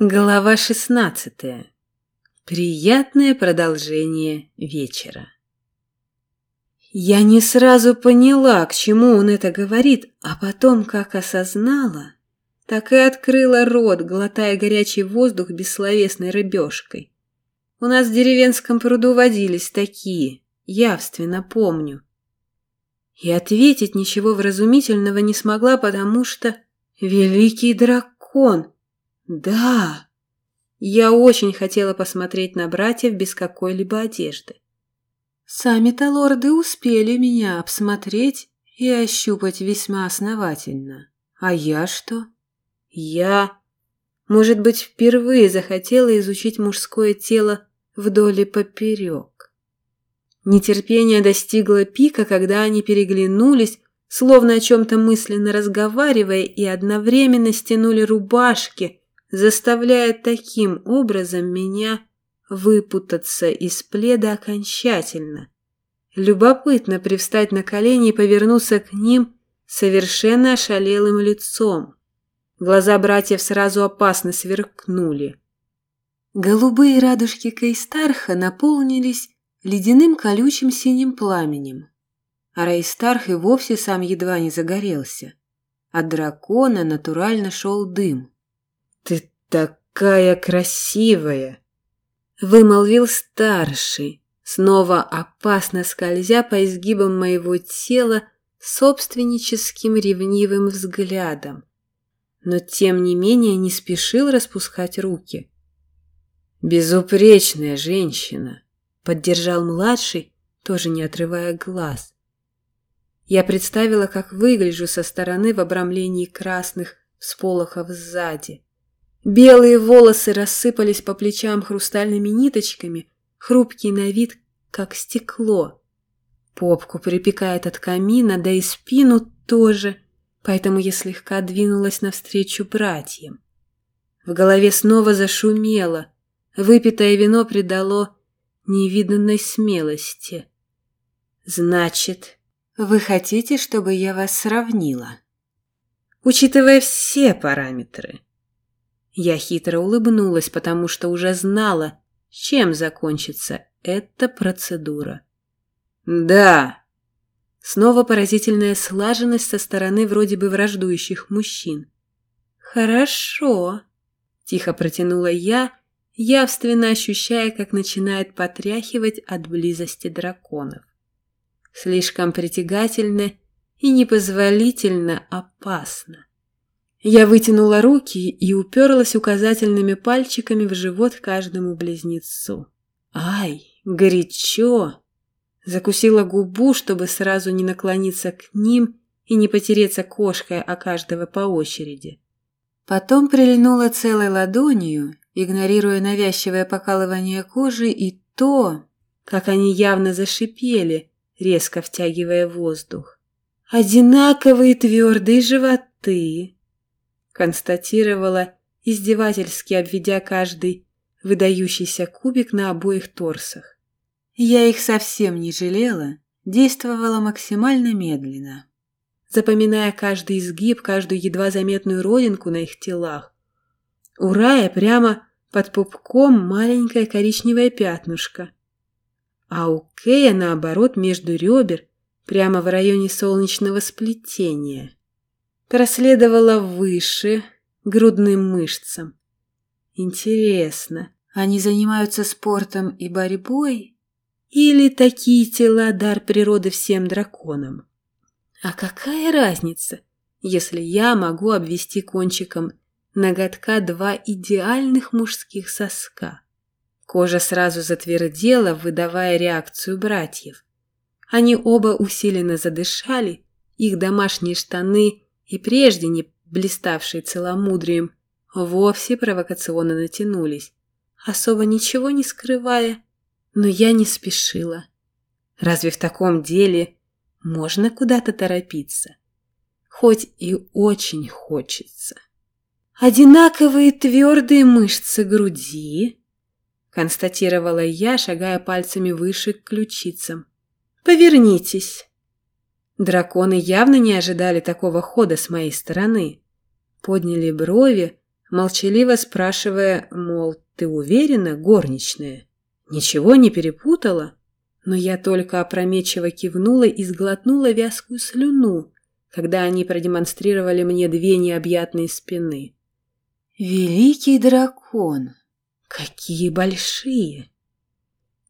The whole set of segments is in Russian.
Глава шестнадцатая. Приятное продолжение вечера. Я не сразу поняла, к чему он это говорит, а потом, как осознала, так и открыла рот, глотая горячий воздух бессловесной рыбешкой. У нас в деревенском пруду водились такие, явственно помню. И ответить ничего вразумительного не смогла, потому что великий дракон — да, я очень хотела посмотреть на братьев без какой-либо одежды. Сами-то лорды успели меня обсмотреть и ощупать весьма основательно. А я что? Я, может быть, впервые захотела изучить мужское тело вдоль и поперек. Нетерпение достигло пика, когда они переглянулись, словно о чем-то мысленно разговаривая, и одновременно стянули рубашки, заставляя таким образом меня выпутаться из пледа окончательно. Любопытно привстать на колени и повернуться к ним совершенно ошалелым лицом. Глаза братьев сразу опасно сверкнули. Голубые радужки Кейстарха наполнились ледяным колючим синим пламенем, а Рейстарх и вовсе сам едва не загорелся. От дракона натурально шел дым. «Ты такая красивая!» Вымолвил старший, снова опасно скользя по изгибам моего тела собственническим ревнивым взглядом, но тем не менее не спешил распускать руки. «Безупречная женщина!» — поддержал младший, тоже не отрывая глаз. Я представила, как выгляжу со стороны в обрамлении красных всполохов сзади. Белые волосы рассыпались по плечам хрустальными ниточками, хрупкий на вид, как стекло. Попку припекает от камина, да и спину тоже, поэтому я слегка двинулась навстречу братьям. В голове снова зашумело, выпитое вино придало невиданной смелости. «Значит, вы хотите, чтобы я вас сравнила?» «Учитывая все параметры», я хитро улыбнулась, потому что уже знала, чем закончится эта процедура. «Да!» Снова поразительная слаженность со стороны вроде бы враждующих мужчин. «Хорошо», — тихо протянула я, явственно ощущая, как начинает потряхивать от близости драконов. Слишком притягательно и непозволительно опасно. Я вытянула руки и уперлась указательными пальчиками в живот каждому близнецу. Ай, горячо! Закусила губу, чтобы сразу не наклониться к ним и не потереться кошкой о каждого по очереди. Потом прильнула целой ладонью, игнорируя навязчивое покалывание кожи и то, как они явно зашипели, резко втягивая воздух. Одинаковые твердые животы, констатировала, издевательски обведя каждый выдающийся кубик на обоих торсах. Я их совсем не жалела, действовала максимально медленно, запоминая каждый изгиб, каждую едва заметную родинку на их телах. У Рая прямо под пупком маленькое коричневое пятнышко, а у Кея, наоборот, между ребер, прямо в районе солнечного сплетения проследовала выше, грудным мышцам. Интересно, они занимаются спортом и борьбой? Или такие тела дар природы всем драконам? А какая разница, если я могу обвести кончиком ноготка два идеальных мужских соска? Кожа сразу затвердела, выдавая реакцию братьев. Они оба усиленно задышали, их домашние штаны и прежде не блиставшие целомудрием, вовсе провокационно натянулись, особо ничего не скрывая, но я не спешила. Разве в таком деле можно куда-то торопиться? Хоть и очень хочется. Одинаковые твердые мышцы груди, констатировала я, шагая пальцами выше к ключицам. Повернитесь. Драконы явно не ожидали такого хода с моей стороны. Подняли брови, молчаливо спрашивая, мол, ты уверена, горничная? Ничего не перепутала? Но я только опрометчиво кивнула и сглотнула вязкую слюну, когда они продемонстрировали мне две необъятные спины. Великий дракон! Какие большие!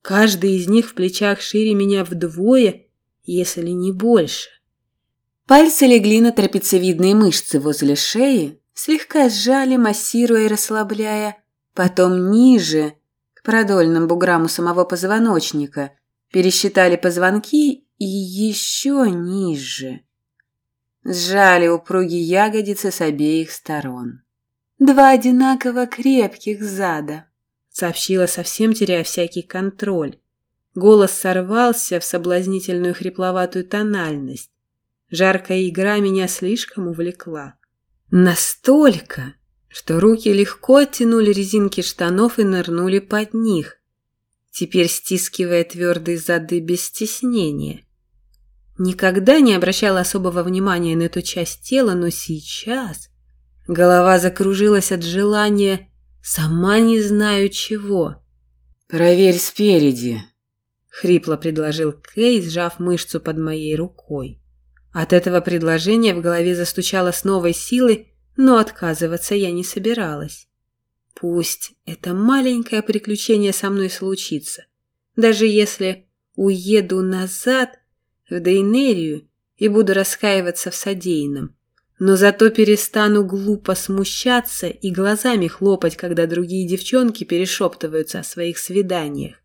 Каждый из них в плечах шире меня вдвое, если не больше. Пальцы легли на трапециевидные мышцы возле шеи, слегка сжали, массируя и расслабляя, потом ниже, к продольным буграм у самого позвоночника, пересчитали позвонки и еще ниже. Сжали упругие ягодицы с обеих сторон. Два одинаково крепких зада сообщила, совсем теряя всякий контроль. Голос сорвался в соблазнительную хрипловатую тональность. Жаркая игра меня слишком увлекла. Настолько, что руки легко оттянули резинки штанов и нырнули под них, теперь стискивая твердые зады без стеснения. Никогда не обращала особого внимания на эту часть тела, но сейчас голова закружилась от желания Сама не знаю чего. Проверь спереди, хрипло предложил Кей, сжав мышцу под моей рукой. От этого предложения в голове застучало с новой силой, но отказываться я не собиралась. Пусть это маленькое приключение со мной случится, даже если уеду назад в Дейнерию и буду раскаиваться в содеянном но зато перестану глупо смущаться и глазами хлопать, когда другие девчонки перешептываются о своих свиданиях.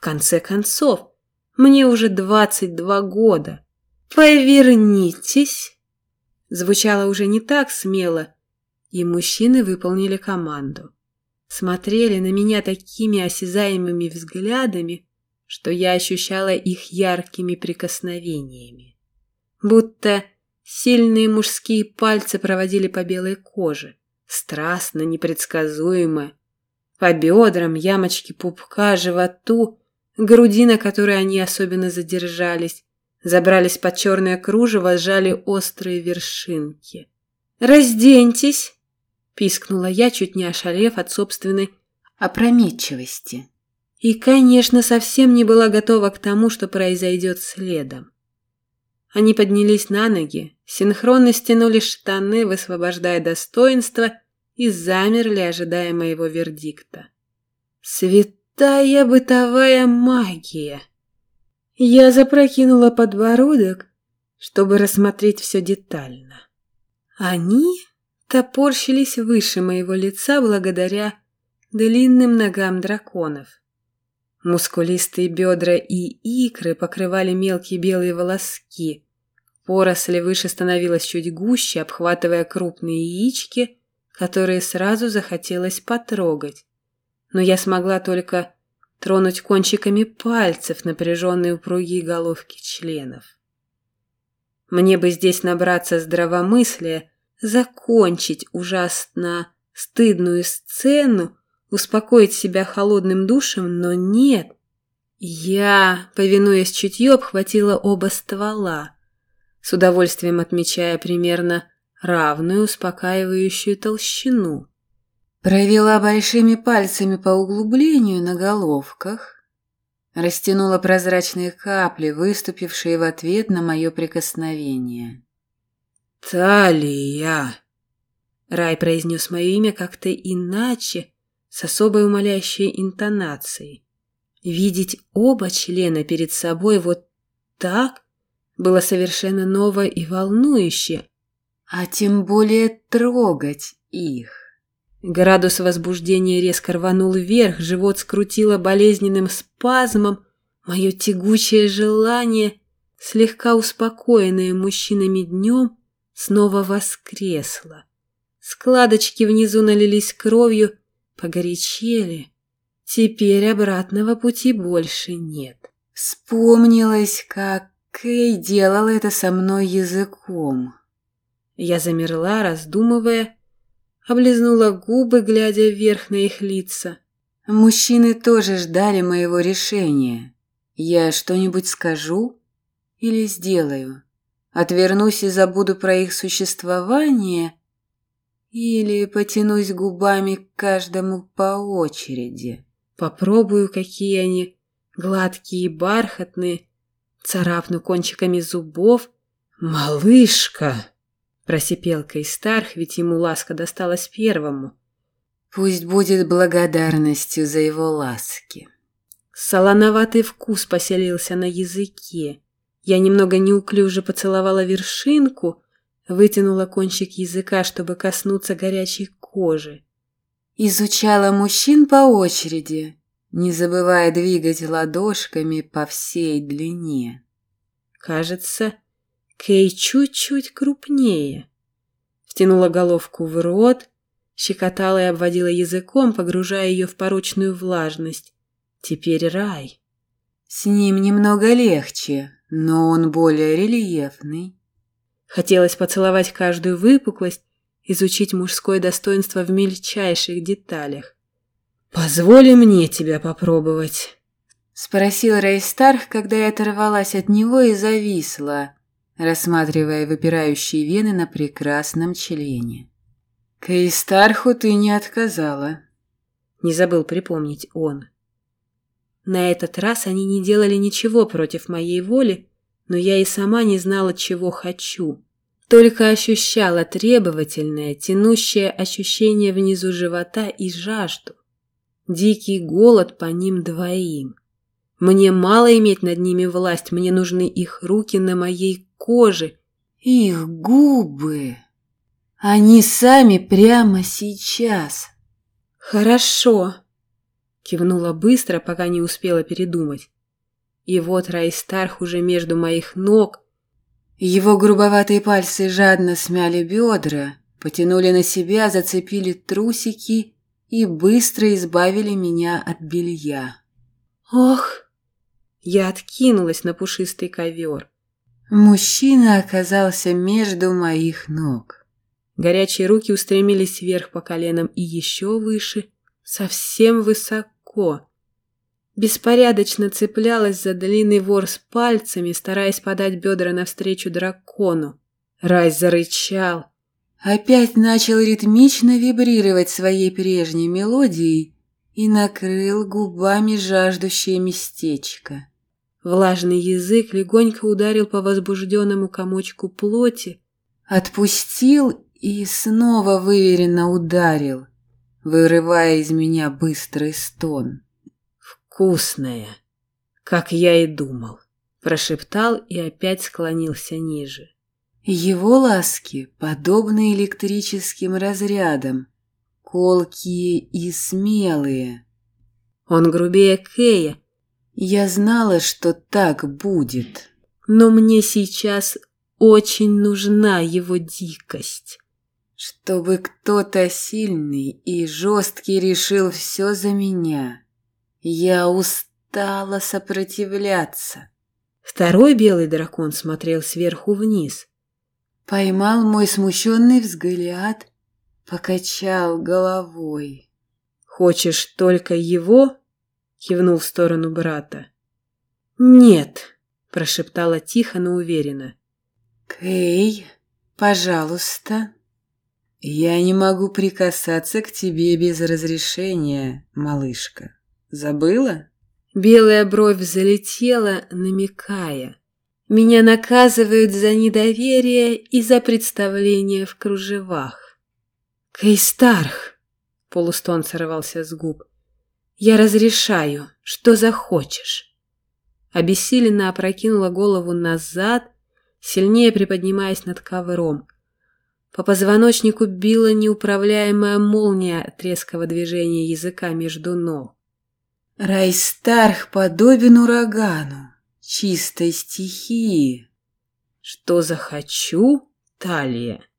В конце концов, мне уже двадцать два года. «Повернитесь!» Звучало уже не так смело, и мужчины выполнили команду. Смотрели на меня такими осязаемыми взглядами, что я ощущала их яркими прикосновениями. Будто Сильные мужские пальцы проводили по белой коже. Страстно, непредсказуемо. По бедрам, ямочки пупка, животу, груди, на которой они особенно задержались. Забрались под черное кружево, сжали острые вершинки. «Разденьтесь!» – пискнула я, чуть не ошалев от собственной опрометчивости. И, конечно, совсем не была готова к тому, что произойдет следом. Они поднялись на ноги, синхронно стянули штаны, высвобождая достоинство, и замерли, ожидая моего вердикта. Святая бытовая магия! Я запрокинула подбородок, чтобы рассмотреть все детально. Они топорщились выше моего лица благодаря длинным ногам драконов. Мускулистые бедра и икры покрывали мелкие белые волоски. Поросль выше становилась чуть гуще, обхватывая крупные яички, которые сразу захотелось потрогать. Но я смогла только тронуть кончиками пальцев напряженные упругие головки членов. Мне бы здесь набраться здравомыслия, закончить ужасно стыдную сцену успокоить себя холодным душем, но нет. Я, повинуясь чутью, обхватила оба ствола, с удовольствием отмечая примерно равную успокаивающую толщину. Провела большими пальцами по углублению на головках, растянула прозрачные капли, выступившие в ответ на мое прикосновение. «Талия!» Рай произнес мое имя как-то иначе, с особой умоляющей интонацией. Видеть оба члена перед собой вот так было совершенно ново и волнующе, а тем более трогать их. Градус возбуждения резко рванул вверх, живот скрутило болезненным спазмом, мое тягучее желание, слегка успокоенное мужчинами днем, снова воскресло. Складочки внизу налились кровью, погорячели. Теперь обратного пути больше нет. Вспомнилось, как Кей делала это со мной языком. Я замерла, раздумывая, облизнула губы, глядя вверх на их лица. Мужчины тоже ждали моего решения. Я что-нибудь скажу или сделаю? Отвернусь и забуду про их существование Или потянусь губами к каждому по очереди. Попробую, какие они гладкие и бархатные, царапну кончиками зубов. «Малышка!» – просипел Кейстарх, ведь ему ласка досталась первому. «Пусть будет благодарностью за его ласки». Солоноватый вкус поселился на языке. Я немного неуклюже поцеловала вершинку, вытянула кончик языка, чтобы коснуться горячей кожи. Изучала мужчин по очереди, не забывая двигать ладошками по всей длине. Кажется, Кей чуть-чуть крупнее. Втянула головку в рот, щекотала и обводила языком, погружая ее в порочную влажность. Теперь рай. С ним немного легче, но он более рельефный. Хотелось поцеловать каждую выпуклость, изучить мужское достоинство в мельчайших деталях. «Позволь мне тебя попробовать», — спросил Рейстарх, когда я оторвалась от него и зависла, рассматривая выпирающие вены на прекрасном члене. «Кейстарху ты не отказала», — не забыл припомнить он. На этот раз они не делали ничего против моей воли, но я и сама не знала, чего хочу. Только ощущала требовательное, тянущее ощущение внизу живота и жажду. Дикий голод по ним двоим. Мне мало иметь над ними власть, мне нужны их руки на моей коже. Их губы. Они сами прямо сейчас. Хорошо. Кивнула быстро, пока не успела передумать. И вот Райстарх уже между моих ног. Его грубоватые пальцы жадно смяли бедра, потянули на себя, зацепили трусики и быстро избавили меня от белья. Ох! Я откинулась на пушистый ковер. Мужчина оказался между моих ног. Горячие руки устремились вверх по коленам и еще выше, совсем высоко. Беспорядочно цеплялась за длинный ворс пальцами, стараясь подать бедра навстречу дракону. Рай зарычал. Опять начал ритмично вибрировать своей прежней мелодией и накрыл губами жаждущее местечко. Влажный язык легонько ударил по возбужденному комочку плоти, отпустил и снова выверенно ударил, вырывая из меня быстрый стон. «Вкусная, как я и думал», – прошептал и опять склонился ниже. Его ласки подобны электрическим разрядам, колкие и смелые. Он грубее Кея. Я знала, что так будет. Но мне сейчас очень нужна его дикость. Чтобы кто-то сильный и жесткий решил все за меня. Я устала сопротивляться. Второй белый дракон смотрел сверху вниз. Поймал мой смущенный взгляд, покачал головой. «Хочешь только его?» — кивнул в сторону брата. «Нет», — прошептала тихо, но уверенно. «Кей, пожалуйста». «Я не могу прикасаться к тебе без разрешения, малышка. Забыла?» Белая бровь залетела, намекая. Меня наказывают за недоверие и за представление в кружевах. Кейстарх, полустон сорвался с губ, я разрешаю, что захочешь. Обессиленно опрокинула голову назад, сильнее приподнимаясь над ковром. По позвоночнику била неуправляемая молния от резкого движения языка между ног. Райстарх подобен урагану чистой стихии. Что захочу, талия?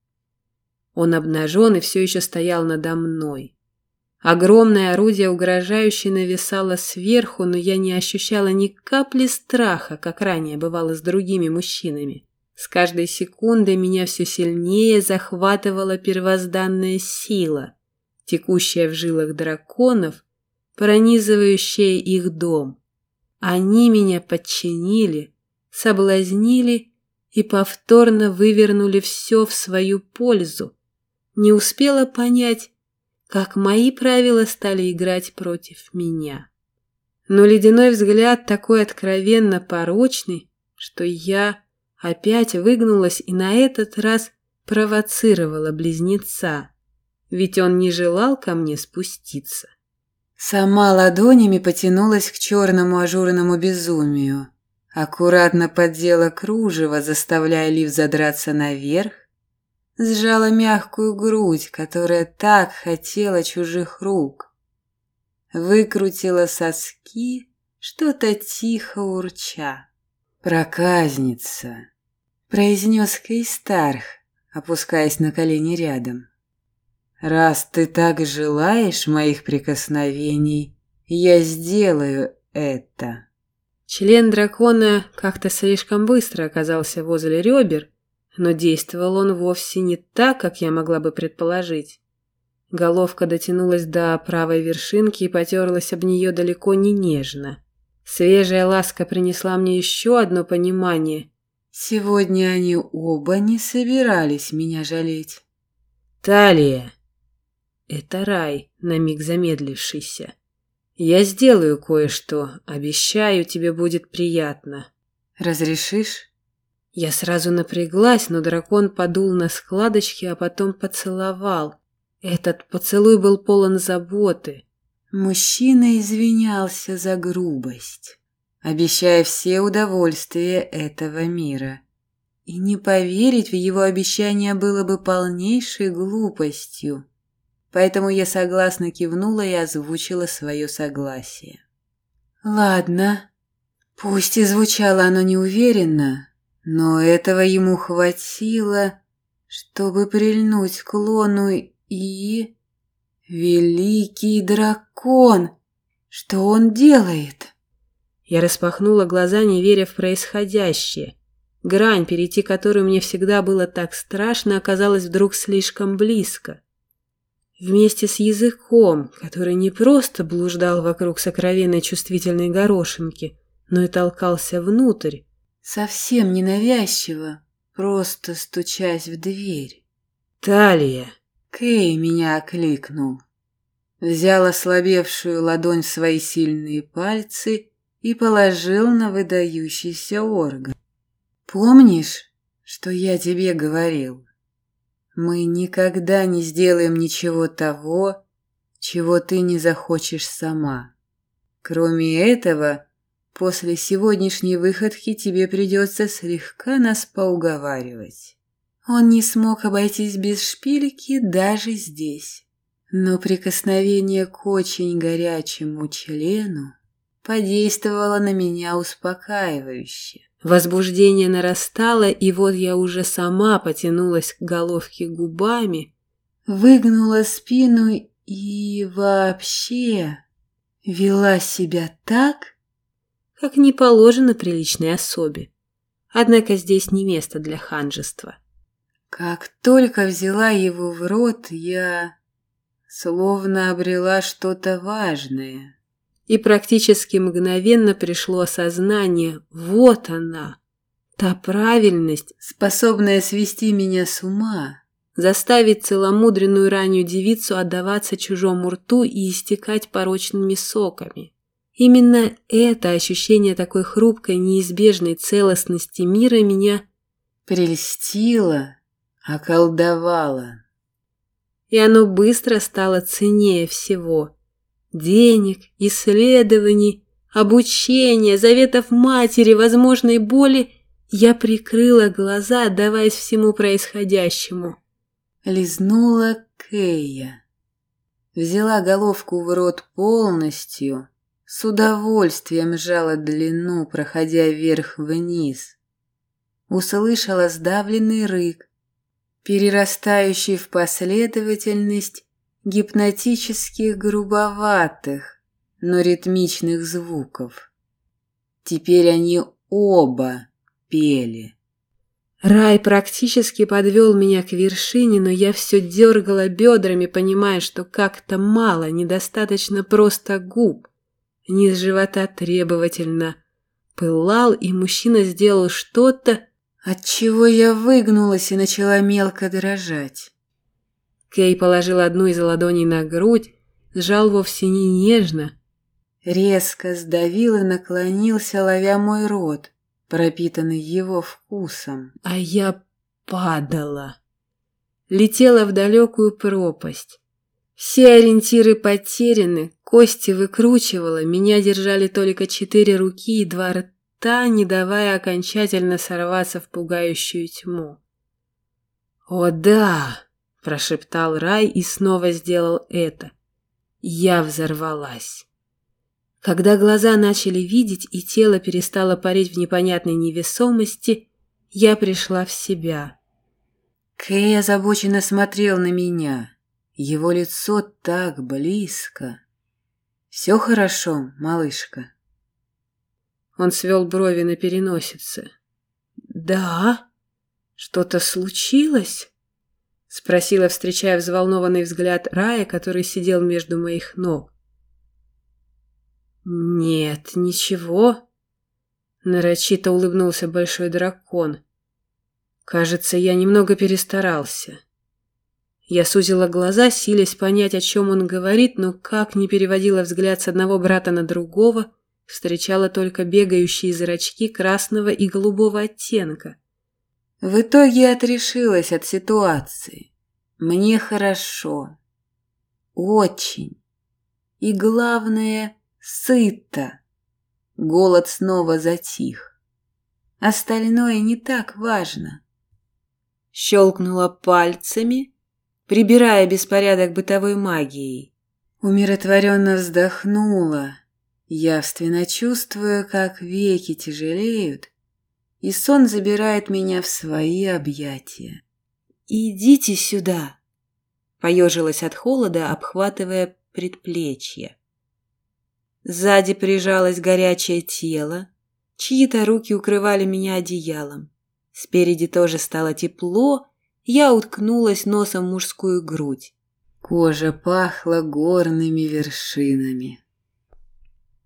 Он обнажен и все еще стоял надо мной. Огромное орудие угрожающе нависало сверху, но я не ощущала ни капли страха, как ранее бывало с другими мужчинами. С каждой секундой меня все сильнее захватывала первозданная сила, текущая в жилах драконов, пронизывающая их дом. Они меня подчинили, соблазнили и повторно вывернули все в свою пользу, не успела понять, как мои правила стали играть против меня. Но ледяной взгляд такой откровенно порочный, что я опять выгнулась и на этот раз провоцировала близнеца, ведь он не желал ко мне спуститься. Сама ладонями потянулась к черному ажурному безумию, аккуратно поддела кружево, заставляя лиф задраться наверх, сжала мягкую грудь, которая так хотела чужих рук, выкрутила соски, что-то тихо урча. «Проказница!» – произнес Кейстарх, опускаясь на колени рядом. «Раз ты так желаешь моих прикосновений, я сделаю это». Член дракона как-то слишком быстро оказался возле ребер, но действовал он вовсе не так, как я могла бы предположить. Головка дотянулась до правой вершинки и потерлась об нее далеко не нежно. Свежая ласка принесла мне еще одно понимание. Сегодня они оба не собирались меня жалеть. «Талия!» Это рай, на миг замедлившийся. «Я сделаю кое-что. Обещаю, тебе будет приятно». «Разрешишь?» Я сразу напряглась, но дракон подул на складочки, а потом поцеловал. Этот поцелуй был полон заботы. Мужчина извинялся за грубость, обещая все удовольствия этого мира. И не поверить в его обещание было бы полнейшей глупостью. Поэтому я согласно кивнула и озвучила свое согласие. «Ладно, пусть и звучало оно неуверенно, но этого ему хватило, чтобы прильнуть к лону и... Великий дракон! Что он делает? Я распахнула глаза, не веря в происходящее. Грань, перейти которую мне всегда было так страшно, оказалась вдруг слишком близко. Вместе с языком, который не просто блуждал вокруг сокровенной чувствительной горошинки, но и толкался внутрь, Совсем ненавязчиво, просто стучась в дверь. «Талия!» Кей меня окликнул. Взял ослабевшую ладонь в свои сильные пальцы и положил на выдающийся орган. «Помнишь, что я тебе говорил? Мы никогда не сделаем ничего того, чего ты не захочешь сама. Кроме этого, После сегодняшней выходки тебе придется слегка нас поуговаривать. Он не смог обойтись без шпильки даже здесь. Но прикосновение к очень горячему члену подействовало на меня успокаивающе. Возбуждение нарастало, и вот я уже сама потянулась к головке губами, выгнула спину и вообще вела себя так, как не положено приличной особе. Однако здесь не место для ханжества. Как только взяла его в рот, я словно обрела что-то важное. И практически мгновенно пришло осознание, вот она, та правильность, способная свести меня с ума, заставить целомудренную раннюю девицу отдаваться чужому рту и истекать порочными соками. Именно это ощущение такой хрупкой, неизбежной целостности мира меня прельстило, околдовало. И оно быстро стало ценнее всего. Денег, исследований, обучения, заветов матери, возможной боли я прикрыла глаза, отдаваясь всему происходящему. Лизнула Кея. Взяла головку в рот полностью, с удовольствием сжала длину, проходя вверх-вниз. Услышала сдавленный рык, перерастающий в последовательность гипнотических грубоватых, но ритмичных звуков. Теперь они оба пели. Рай практически подвел меня к вершине, но я все дергала бедрами, понимая, что как-то мало, недостаточно просто губ. Низ живота требовательно пылал, и мужчина сделал что-то, от чего я выгнулась и начала мелко дрожать. Кей положил одну из ладоней на грудь, сжал вовсе не нежно. Резко сдавил и наклонился, ловя мой рот, пропитанный его вкусом. А я падала. Летела в далекую пропасть. Все ориентиры потеряны, кости выкручивала, меня держали только четыре руки и два рта, не давая окончательно сорваться в пугающую тьму. «О да!» – прошептал Рай и снова сделал это. Я взорвалась. Когда глаза начали видеть и тело перестало парить в непонятной невесомости, я пришла в себя. Кэй озабоченно смотрел на меня. Его лицо так близко. «Все хорошо, малышка?» Он свел брови на переносице. «Да? Что-то случилось?» Спросила, встречая взволнованный взгляд Рая, который сидел между моих ног. «Нет, ничего», — нарочито улыбнулся большой дракон. «Кажется, я немного перестарался». Я сузила глаза, силясь понять, о чем он говорит, но как не переводила взгляд с одного брата на другого, встречала только бегающие зрачки красного и голубого оттенка. В итоге отрешилась от ситуации. Мне хорошо. Очень. И главное, сыто. Голод снова затих. Остальное не так важно. Щелкнула пальцами, прибирая беспорядок бытовой магией. Умиротворенно вздохнула, явственно чувствуя, как веки тяжелеют, и сон забирает меня в свои объятия. «Идите сюда!» Поежилась от холода, обхватывая предплечье. Сзади прижалось горячее тело, чьи-то руки укрывали меня одеялом. Спереди тоже стало тепло, я уткнулась носом в мужскую грудь. Кожа пахла горными вершинами.